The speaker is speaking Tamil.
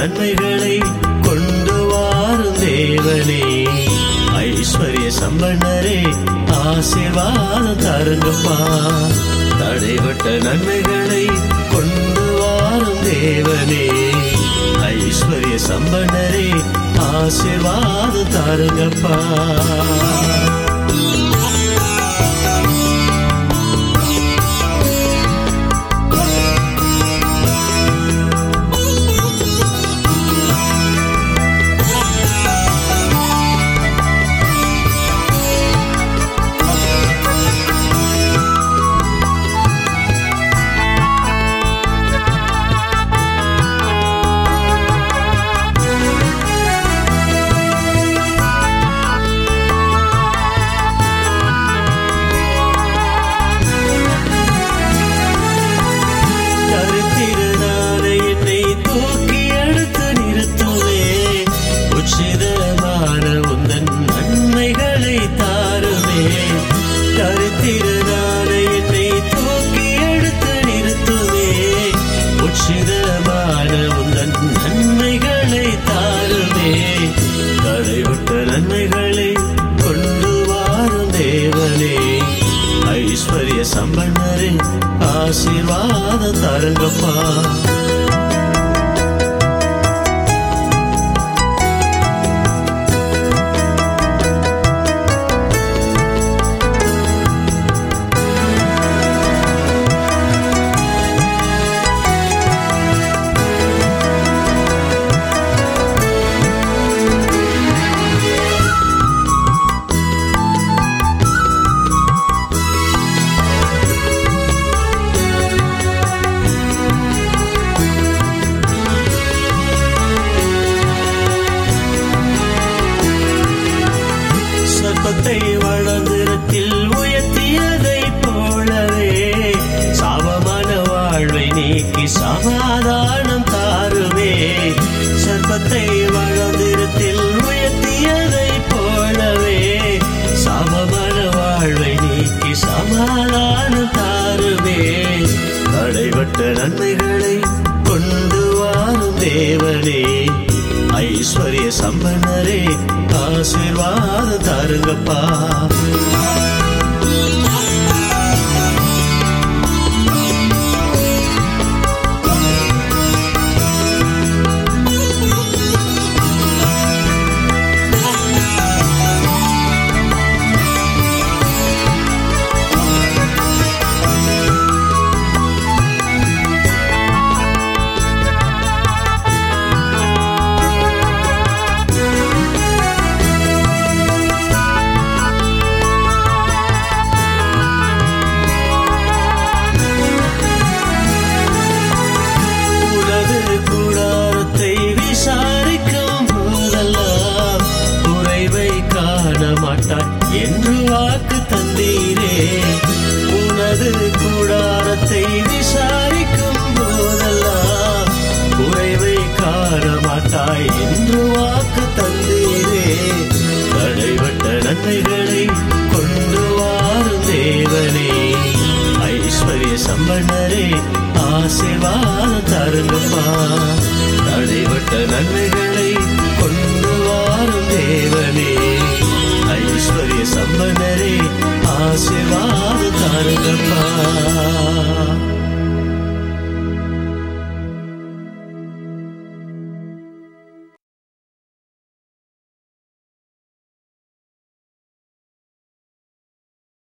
நன்மைகளை கொண்டு வாரும் தேவனே. ஐஸ்வர்ய சம்பனரே ஆசீர்வாதம் தருங்கப்பா. தடைபட்ட நன்மைகளை கொண்டு வாரும் தேவனே. ஐஸ்வர்ய சம்பனரே ஆசீர்வாதம் தருங்கப்பா. கருத்திருநாள என்னை தூக்கி எடுத்து நிறுத்துவே. உச்சிதமான உந்தன் நன்மைகளை தாருமே. தடைவிட்ட நன்மைகளை கொண்டு வாரும் தேவனே. ஐஸ்வர்ய சம்பன்னரே ஆசீர்வாத தருங்கப்பா. சர்ப்பத்தை வளர்ந்திருத்தில் ஆசீர்வாதம் ஐஸ்வர்ய சம்பன்னரே ஆசீர்வாதம் தருங்கப்பா. தடைபட்ட நன்மைகளை கொண்டு வாரும் தேவனே.